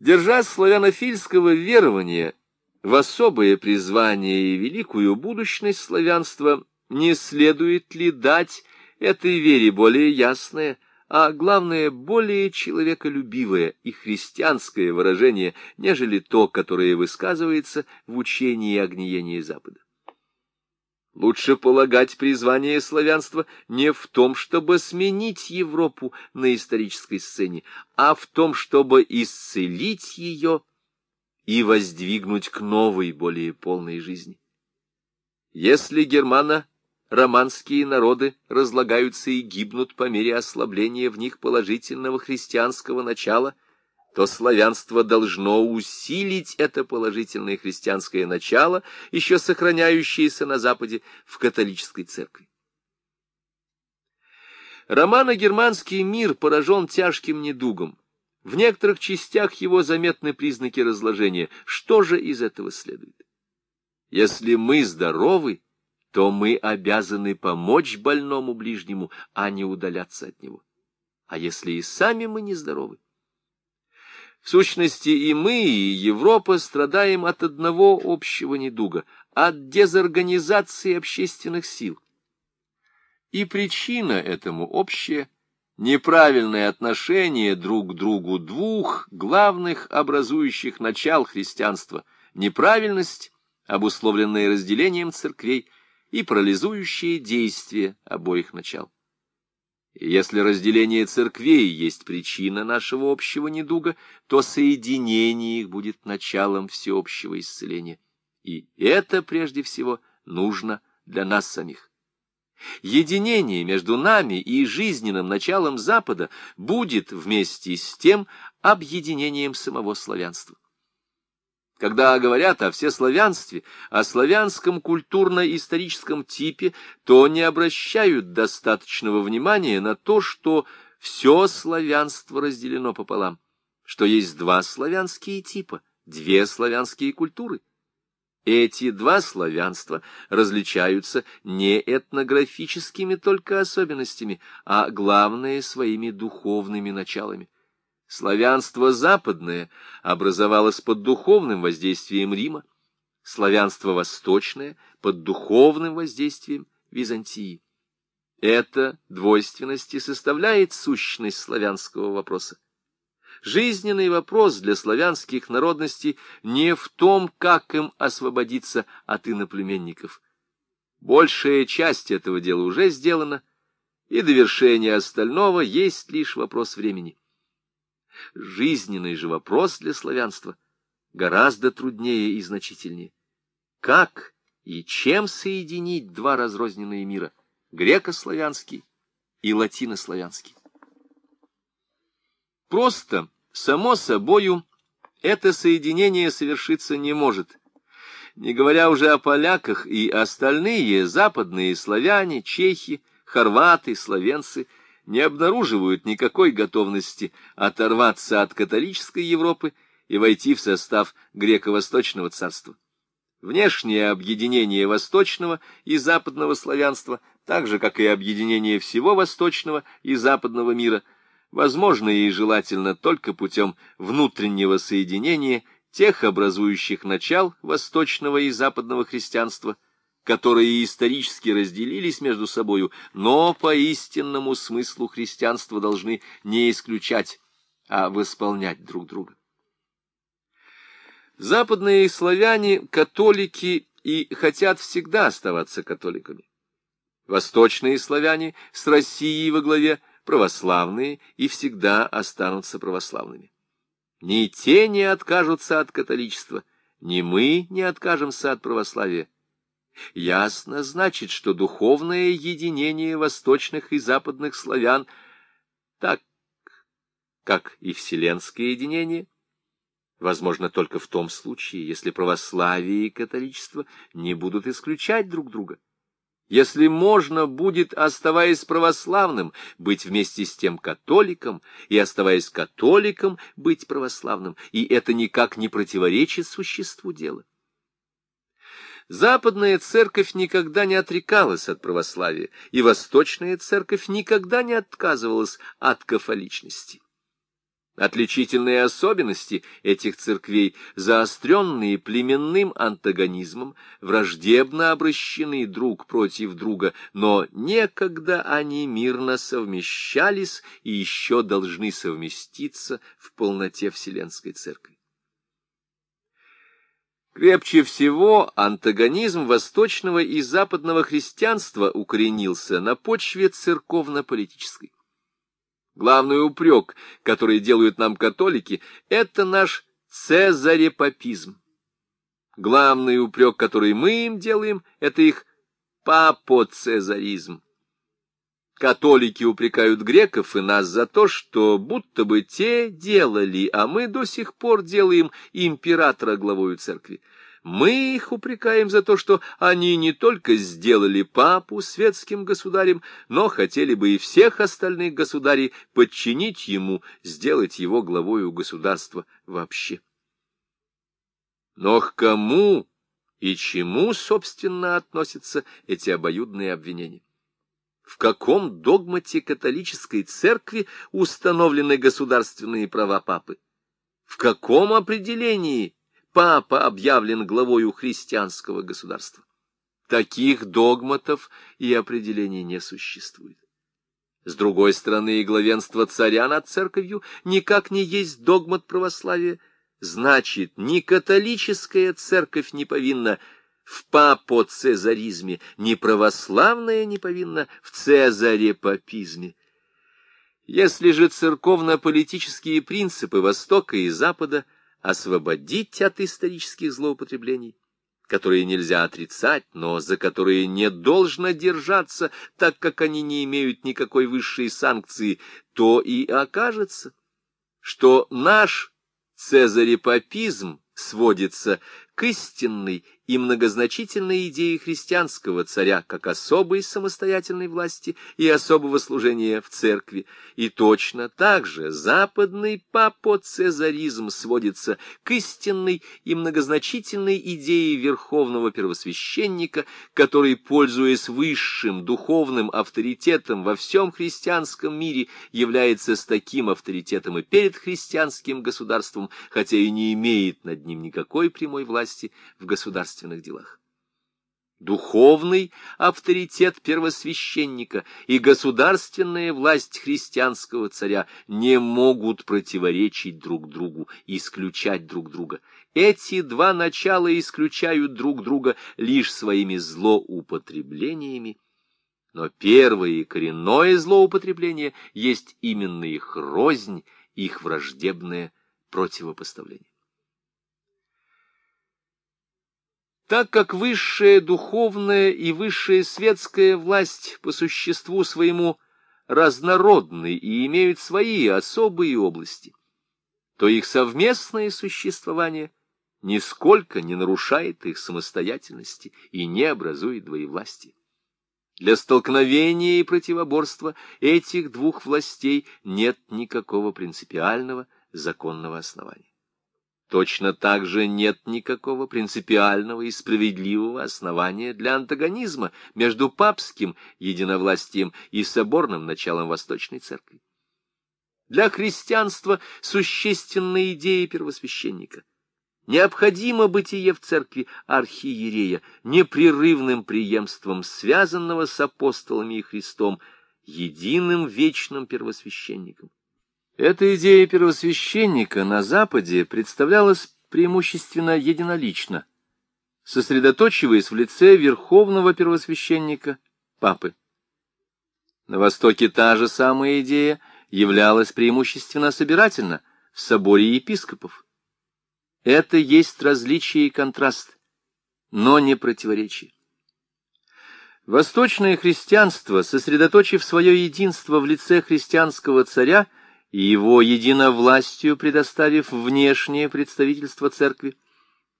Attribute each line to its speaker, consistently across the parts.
Speaker 1: Держась славянофильского верования в особое призвание и великую будущность славянства, не следует ли дать этой вере более ясное, а главное, более человеколюбивое и христианское выражение, нежели то, которое высказывается в учении огниения Запада. Лучше полагать призвание славянства не в том, чтобы сменить Европу на исторической сцене, а в том, чтобы исцелить ее и воздвигнуть к новой, более полной жизни. Если германо-романские народы разлагаются и гибнут по мере ослабления в них положительного христианского начала – то славянство должно усилить это положительное христианское начало, еще сохраняющееся на Западе в католической церкви. Романо-германский мир поражен тяжким недугом. В некоторых частях его заметны признаки разложения. Что же из этого следует? Если мы здоровы, то мы обязаны помочь больному ближнему, а не удаляться от него. А если и сами мы не здоровы, в сущности, и мы, и Европа страдаем от одного общего недуга — от дезорганизации общественных сил. И причина этому общая — неправильное отношение друг к другу двух главных образующих начал христианства — неправильность, обусловленная разделением церквей, и парализующие действия обоих начал. Если разделение церквей есть причина нашего общего недуга, то соединение их будет началом всеобщего исцеления. И это, прежде всего, нужно для нас самих. Единение между нами и жизненным началом Запада будет вместе с тем объединением самого славянства. Когда говорят о всеславянстве, о славянском культурно-историческом типе, то не обращают достаточного внимания на то, что все славянство разделено пополам, что есть два славянские типа, две славянские культуры. Эти два славянства различаются не этнографическими только особенностями, а главное своими духовными началами. Славянство западное образовалось под духовным воздействием Рима, славянство восточное под духовным воздействием Византии. Эта двойственность и составляет сущность славянского вопроса. Жизненный вопрос для славянских народностей не в том, как им освободиться от иноплеменников. Большая часть этого дела уже сделана, и довершение остального есть лишь вопрос времени. Жизненный же вопрос для славянства гораздо труднее и значительнее. Как и чем соединить два разрозненные мира — греко-славянский и латинославянский? Просто, само собою, это соединение совершиться не может, не говоря уже о поляках и остальные западные славяне, чехи, хорваты, словенцы — не обнаруживают никакой готовности оторваться от католической Европы и войти в состав греко-восточного царства. Внешнее объединение восточного и западного славянства, так же, как и объединение всего восточного и западного мира, возможно и желательно только путем внутреннего соединения тех образующих начал восточного и западного христианства – которые исторически разделились между собою, но по истинному смыслу христианства должны не исключать, а восполнять друг друга. Западные славяне — католики и хотят всегда оставаться католиками. Восточные славяне с Россией во главе православные и всегда останутся православными. Ни те не откажутся от католичества, ни мы не откажемся от православия. Ясно значит, что духовное единение восточных и западных славян, так как и вселенское единение, возможно только в том случае, если православие и католичество не будут исключать друг друга. Если можно будет, оставаясь православным, быть вместе с тем католиком, и, оставаясь католиком, быть православным, и это никак не противоречит существу дела. Западная церковь никогда не отрекалась от православия, и Восточная церковь никогда не отказывалась от кафоличности. Отличительные особенности этих церквей, заостренные племенным антагонизмом, враждебно обращены друг против друга, но некогда они мирно совмещались и еще должны совместиться в полноте Вселенской Церкви. Крепче всего антагонизм восточного и западного христианства укоренился на почве церковно-политической. Главный упрек, который делают нам католики, это наш цезарепапизм. Главный упрек, который мы им делаем, это их папоцезаризм. Католики упрекают греков и нас за то, что будто бы те делали, а мы до сих пор делаем императора главою церкви. Мы их упрекаем за то, что они не только сделали папу светским государем, но хотели бы и всех остальных государей подчинить ему, сделать его главою государства вообще. Но к кому и чему, собственно, относятся эти обоюдные обвинения? В каком догмате католической церкви установлены государственные права папы? В каком определении папа объявлен главою христианского государства. Таких догматов и определений не существует. С другой стороны, и главенство царя над церковью никак не есть догмат православия, значит, ни католическая церковь не повинна в папоцезаризме, ни православная не повинна в цезарепапизме. Если же церковно-политические принципы Востока и Запада – освободить от исторических злоупотреблений, которые нельзя отрицать, но за которые не должно держаться, так как они не имеют никакой высшей санкции, то и окажется, что наш цезарепапизм сводится к истинной и многозначительной идеи христианского царя как особой самостоятельной власти и особого служения в церкви, и точно так же западный папоцезаризм сводится к истинной и многозначительной идее верховного первосвященника, который, пользуясь высшим духовным авторитетом во всем христианском мире, является с таким авторитетом и перед христианским государством, хотя и не имеет над ним никакой прямой власти в государстве государственных делах. Духовный авторитет первосвященника и государственная власть христианского царя не могут противоречить друг другу, исключать друг друга. Эти два начала исключают друг друга лишь своими злоупотреблениями, но первое и коренное злоупотребление есть именно их рознь, их враждебное противопоставление. Так как высшая духовная и высшая светская власть по существу своему разнородны и имеют свои особые области, то их совместное существование нисколько не нарушает их самостоятельности и не образует двоевластия. Для столкновения и противоборства этих двух властей нет никакого принципиального законного основания. Точно так же нет никакого принципиального и справедливого основания для антагонизма между папским единовластием и соборным началом Восточной Церкви. Для христианства существенна идея первосвященника. Необходимо бытие в церкви архиерея, непрерывным преемством, связанного с апостолами и Христом, единым вечным первосвященником. Эта идея первосвященника на Западе представлялась преимущественно единолично, сосредоточиваясь в лице верховного первосвященника, папы. На Востоке та же самая идея являлась преимущественно собирательно в соборе епископов. Это есть различие и контраст, но не противоречие. Восточное христианство, сосредоточив свое единство в лице христианского царя, и его единовластию предоставив внешнее представительство церкви,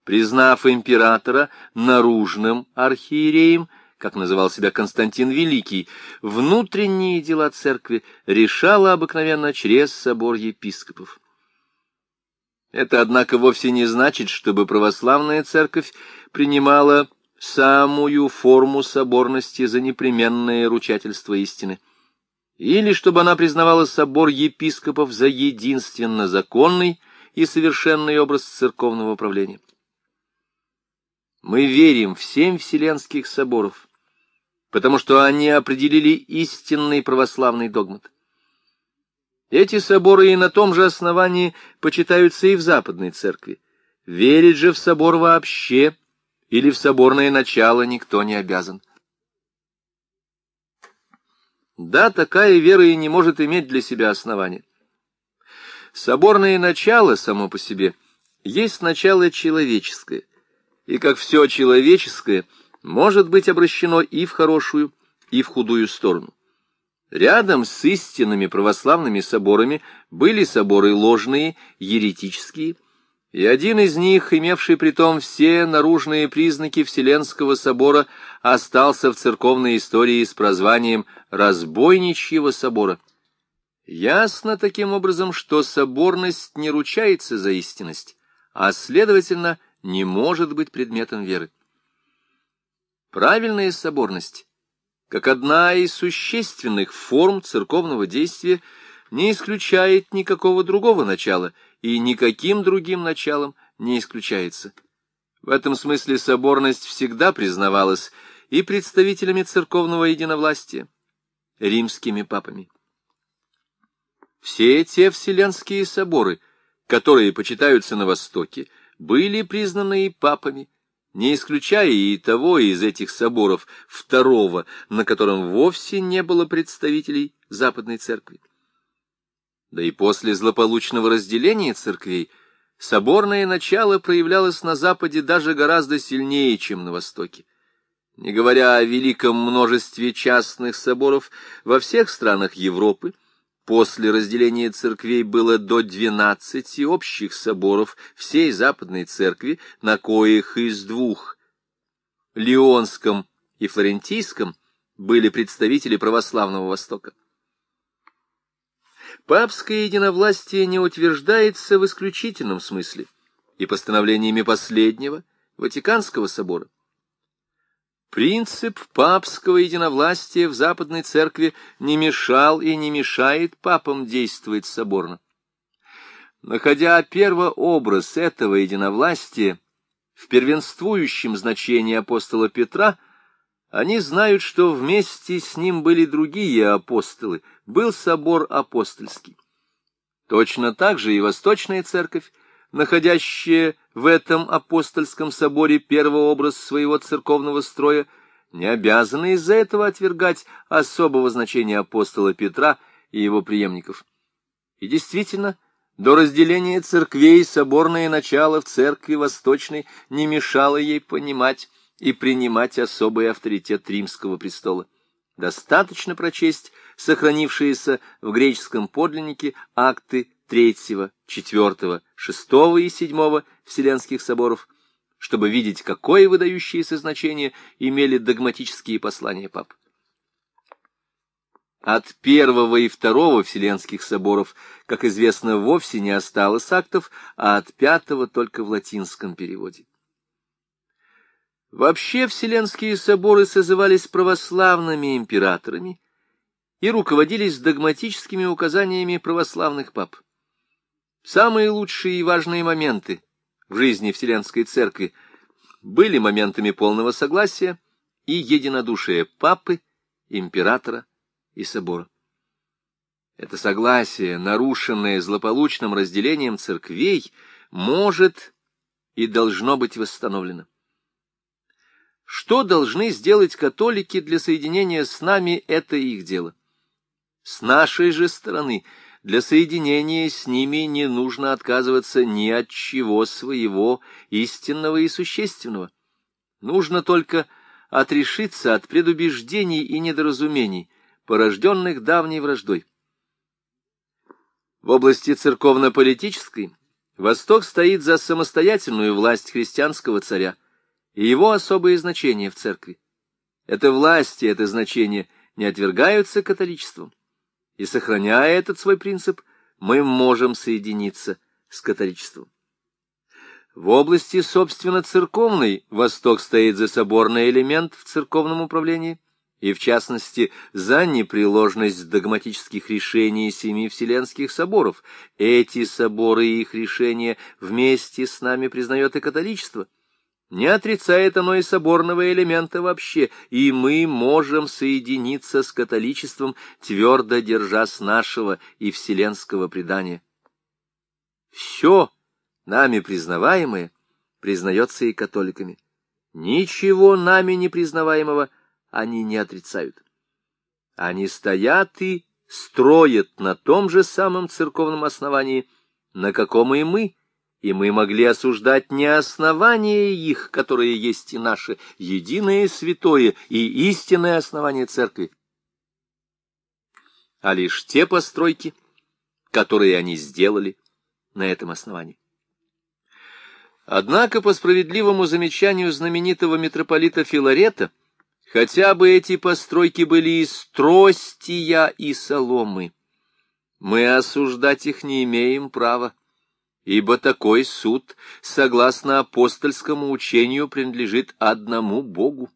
Speaker 1: признав императора наружным архиереем, как называл себя Константин Великий, внутренние дела церкви решала обыкновенно через собор епископов. Это, однако, вовсе не значит, чтобы православная церковь принимала самую форму соборности за непременное ручательство истины. Или чтобы она признавала собор епископов за единственно законный и совершенный образ церковного управления. Мы верим в семь вселенских соборов, потому что они определили истинный православный догмат. Эти соборы и на том же основании почитаются и в Западной Церкви. Верить же в собор вообще или в соборное начало никто не обязан. Да, такая вера и не может иметь для себя основания. Соборное начало само по себе есть начало человеческое, и как все человеческое может быть обращено и в хорошую, и в худую сторону. Рядом с истинными православными соборами были соборы ложные, еретические, и один из них, имевший притом все наружные признаки Вселенского собора, остался в церковной истории с прозванием «Разбойничьего собора». Ясно таким образом, что соборность не ручается за истинность, а, следовательно, не может быть предметом веры. Правильная соборность, как одна из существенных форм церковного действия, не исключает никакого другого начала — и никаким другим началом не исключается. В этом смысле соборность всегда признавалась и представителями церковного единовластия, римскими папами. Все те вселенские соборы, которые почитаются на Востоке, были признаны и папами, не исключая и того из этих соборов, второго, на котором вовсе не было представителей Западной Церкви. Да и после злополучного разделения церквей соборное начало проявлялось на Западе даже гораздо сильнее, чем на Востоке. Не говоря о великом множестве частных соборов во всех странах Европы, после разделения церквей было до двенадцати общих соборов всей Западной Церкви, на коих из двух, Лионском и Флорентийском, были представители православного Востока. Папское единовластие не утверждается в исключительном смысле и постановлениями последнего Ватиканского собора. Принцип папского единовластия в Западной Церкви не мешал и не мешает папам действовать соборно. Находя первообраз этого единовластия в первенствующем значении апостола Петра, они знают, что вместе с ним были другие апостолы, был собор апостольский. Точно так же и Восточная Церковь, находящая в этом апостольском соборе первый образ своего церковного строя, не обязана из-за этого отвергать особого значения апостола Петра и его преемников. И действительно, до разделения церквей соборное начало в церкви Восточной не мешало ей понимать, и принимать особый авторитет римского престола. Достаточно прочесть сохранившиеся в греческом подлиннике акты третьего, четвертого, шестого и седьмого Вселенских соборов, чтобы видеть, какое выдающееся значение имели догматические послания пап. От первого и второго Вселенских соборов, как известно, вовсе не осталось актов, а от пятого только в латинском переводе. Вообще Вселенские соборы созывались православными императорами и руководились догматическими указаниями православных пап. Самые лучшие и важные моменты в жизни Вселенской Церкви были моментами полного согласия и единодушия папы, императора и собора. Это согласие, нарушенное злополучным разделением церквей, может и должно быть восстановлено. Что должны сделать католики для соединения с нами, это их дело. С нашей же стороны для соединения с ними не нужно отказываться ни от чего своего истинного и существенного. Нужно только отрешиться от предубеждений и недоразумений, порожденных давней враждой. В области церковно-политической Восток стоит за самостоятельную власть христианского царя, и его особое значение в церкви. Эта власть и это значение не отвергаются католичеством. И, сохраняя этот свой принцип, мы можем соединиться с католичеством. В области, собственно, церковной Восток стоит за соборный элемент в церковном управлении и, в частности, за непреложность догматических решений семи Вселенских соборов. Эти соборы и их решения вместе с нами признает и католичество. Не отрицает оно и соборного элемента вообще, и мы можем соединиться с католичеством, твердо держась нашего и вселенского предания. Все нами признаваемое признается и католиками. Ничего нами не признаваемого они не отрицают. Они стоят и строят на том же самом церковном основании, на каком и мы, и мы могли осуждать не основание их, которое есть и наше, единое святое и истинное основание церкви, а лишь те постройки, которые они сделали на этом основании. Однако, по справедливому замечанию знаменитого митрополита Филарета, хотя бы эти постройки были из тростия и соломы, мы осуждать их не имеем права, ибо такой суд, согласно апостольскому учению, принадлежит одному Богу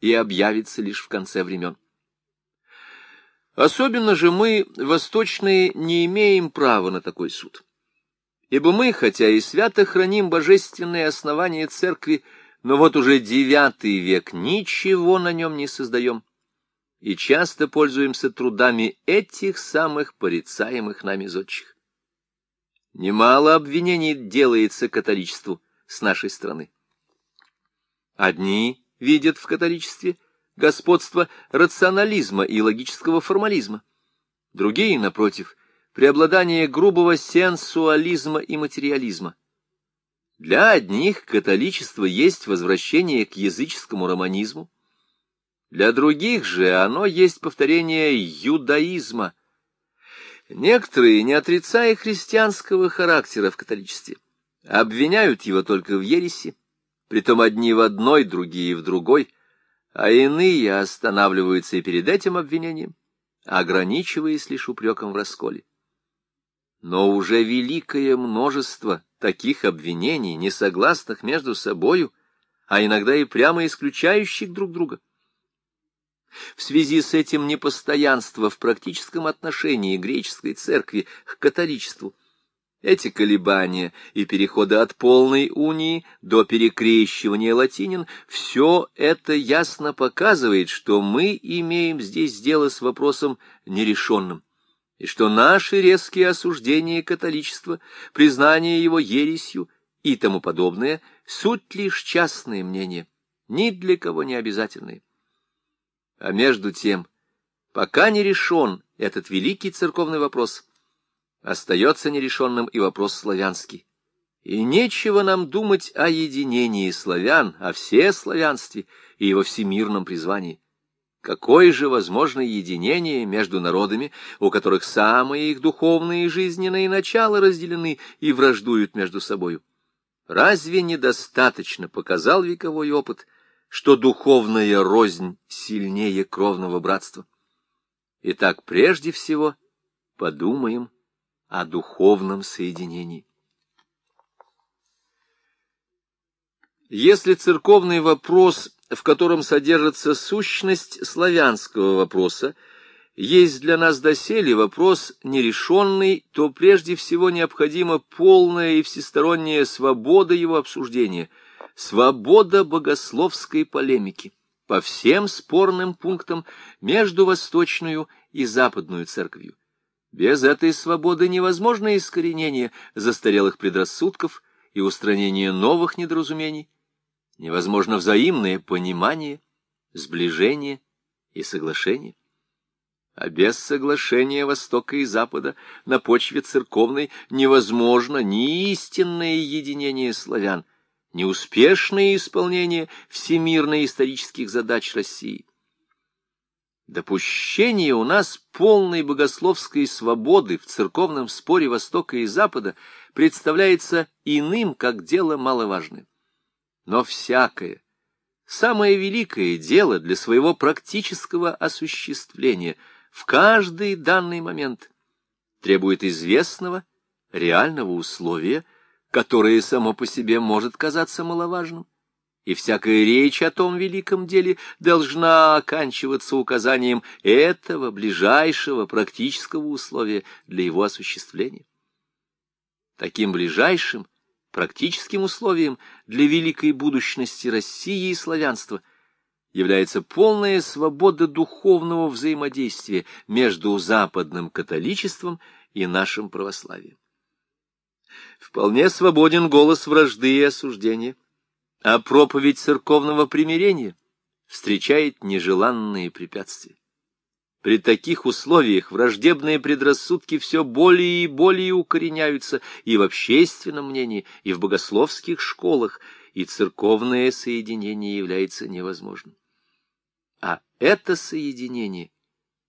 Speaker 1: и объявится лишь в конце времен. Особенно же мы, восточные, не имеем права на такой суд. Ибо мы, хотя и свято храним божественные основания церкви, но вот уже девятый век ничего на нем не создаем, и часто пользуемся трудами этих самых порицаемых нами зодчих. Немало обвинений делается католичеству с нашей стороны. Одни видят в католичестве господство рационализма и логического формализма, другие, напротив, преобладание грубого сенсуализма и материализма. Для одних католичество есть возвращение к языческому романизму, для других же оно есть повторение юдаизма. Некоторые, не отрицая христианского характера в католичестве, обвиняют его только в ереси, притом одни в одной, другие в другой, а иные останавливаются и перед этим обвинением, ограничиваясь лишь упреком в расколе. Но уже великое множество таких обвинений, несогласных между собою, а иногда и прямо исключающих друг друга. В связи с этим непостоянство в практическом отношении греческой церкви к католичеству, эти колебания и переходы от полной унии до перекрещивания латинин, все это ясно показывает, что мы имеем здесь дело с вопросом нерешенным и что наши резкие осуждения католичества, признание его ересью и тому подобное — суть лишь частные мнения, ни для кого не обязательные. А между тем, пока не решен этот великий церковный вопрос, остается нерешенным и вопрос славянский. И нечего нам думать о единении славян, о всеславянстве и его всемирном призвании. Какое же возможно единение между народами, у которых самые их духовные и жизненные начала разделены и враждуют между собою? Разве недостаточно показал вековой опыт, что духовная рознь сильнее кровного братства? Итак, прежде всего подумаем о духовном соединении. Если церковный вопрос в котором содержится сущность славянского вопроса, есть для нас доселе вопрос нерешенный, то прежде всего необходима полная и всесторонняя свобода его обсуждения, свобода богословской полемики по всем спорным пунктам между восточную и западную церковью. Без этой свободы невозможно искоренение застарелых предрассудков и устранение новых недоразумений, невозможно взаимное понимание, сближение и соглашение. А без соглашения Востока и Запада на почве церковной невозможно ни истинное единение славян, ни успешное исполнение всемирно-исторических задач России. Допущение у нас полной богословской свободы в церковном споре Востока и Запада представляется иным, как дело маловажным. Но всякое, самое великое дело для своего практического осуществления в каждый данный момент требует известного, реального условия, которое само по себе может казаться маловажным, и всякая речь о том великом деле должна оканчиваться указанием этого ближайшего практического условия для его осуществления. Таким ближайшим практическим условием для великой будущности России и славянства является полная свобода духовного взаимодействия между западным католичеством и нашим православием. Вполне свободен голос вражды и осуждения а проповедь церковного примирения встречает нежеланные препятствия. При таких условиях враждебные предрассудки все более и более укореняются и в общественном мнении, и в богословских школах, и церковное соединение является невозможным. А это соединение,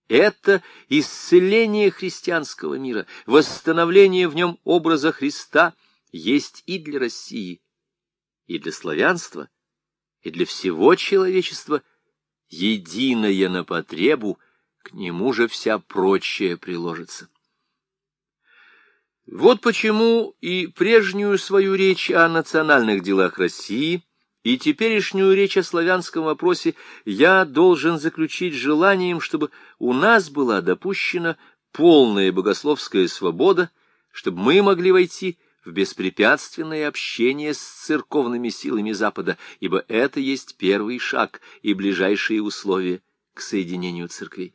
Speaker 1: это исцеление христианского мира, восстановление в нем образа Христа есть и для России, и для славянства, и для всего человечества единое на потребу, к нему же вся прочая приложится. Вот почему и прежнюю свою речь о национальных делах России и теперешнюю речь о славянском вопросе я должен заключить желанием, чтобы у нас была допущена полная богословская свобода, чтобы мы могли войти в беспрепятственное общение с церковными силами Запада, ибо это есть первый шаг и ближайшие условия к соединению церквей.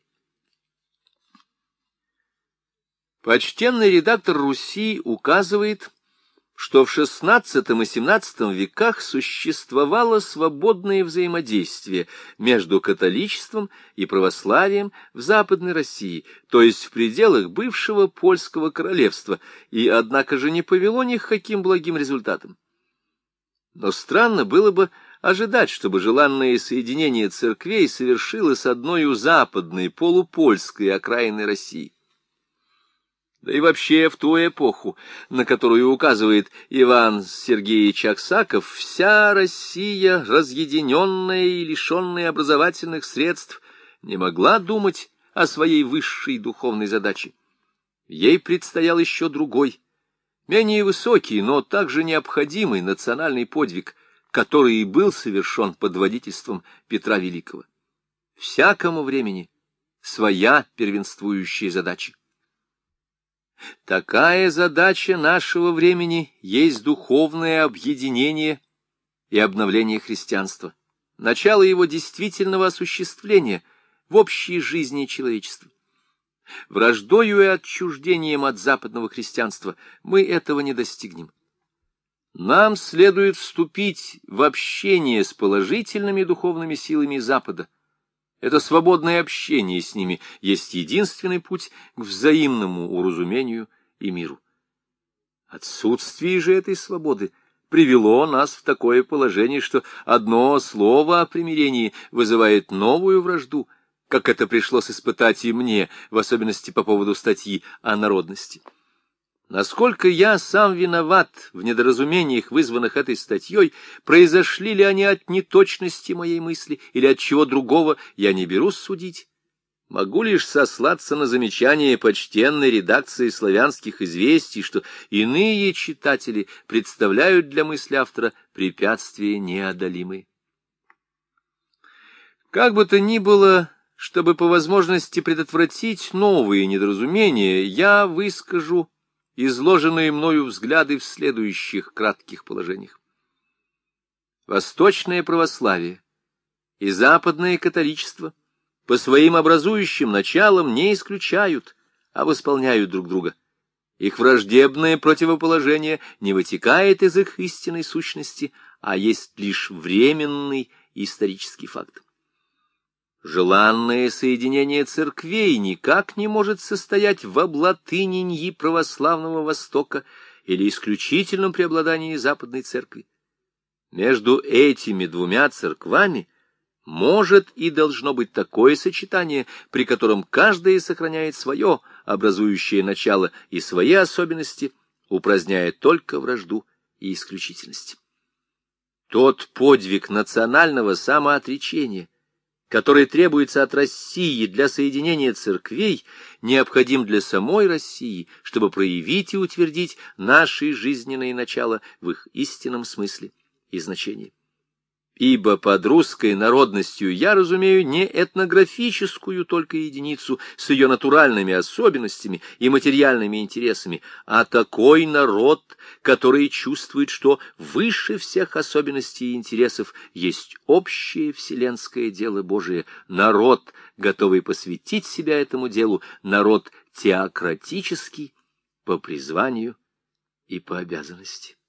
Speaker 1: Почтенный редактор Руси указывает, что в XVI и XVII веках существовало свободное взаимодействие между католичеством и православием в Западной России, то есть в пределах бывшего польского королевства, и, однако же, не повело ни к каким благим результатам. Но странно было бы ожидать, чтобы желанное соединение церквей совершилось одной западной полупольской окраины России. Да и вообще в ту эпоху, на которую указывает Иван Сергеевич Аксаков, вся Россия, разъединенная и лишенная образовательных средств, не могла думать о своей высшей духовной задаче. Ей предстоял еще другой, менее высокий, но также необходимый национальный подвиг, который и был совершен под водительством Петра Великого. Всякому времени своя первенствующая задача. Такая задача нашего времени есть духовное объединение и обновление христианства, начало его действительного осуществления в общей жизни человечества. Враждою и отчуждением от западного христианства мы этого не достигнем. Нам следует вступить в общение с положительными духовными силами Запада, это свободное общение с ними есть единственный путь к взаимному уразумению и миру. Отсутствие же этой свободы привело нас в такое положение, что одно слово о примирении вызывает новую вражду, как это пришлось испытать и мне, в особенности по поводу статьи о народности. Насколько я сам виноват в недоразумениях, вызванных этой статьей, произошли ли они от неточности моей мысли или от чего другого, я не берусь судить. Могу лишь сослаться на замечание почтенной редакции славянских известий, что иные читатели представляют для мысли автора препятствия неодолимые. Как бы то ни было, чтобы по возможности предотвратить новые недоразумения, я выскажу изложенные мною взгляды в следующих кратких положениях. Восточное православие и западное католичество по своим образующим началам не исключают, а восполняют друг друга. Их враждебное противоположение не вытекает из их истинной сущности, а есть лишь временный исторический факт. Желанное соединение церквей никак не может состоять в облатыненьи православного Востока или исключительном преобладании Западной Церкви. Между этими двумя церквами может и должно быть такое сочетание, при котором каждая сохраняет свое образующее начало и свои особенности, упраздняя только вражду и исключительность. Тот подвиг национального самоотречения — который требуется от России для соединения церквей, необходим для самой России, чтобы проявить и утвердить наши жизненные начала в их истинном смысле и значении. Ибо под русской народностью я разумею не этнографическую только единицу с ее натуральными особенностями и материальными интересами, а такой народ, который чувствует, что выше всех особенностей и интересов есть общее вселенское дело Божие, народ, готовый посвятить себя этому делу, народ теократический по призванию и по обязанности.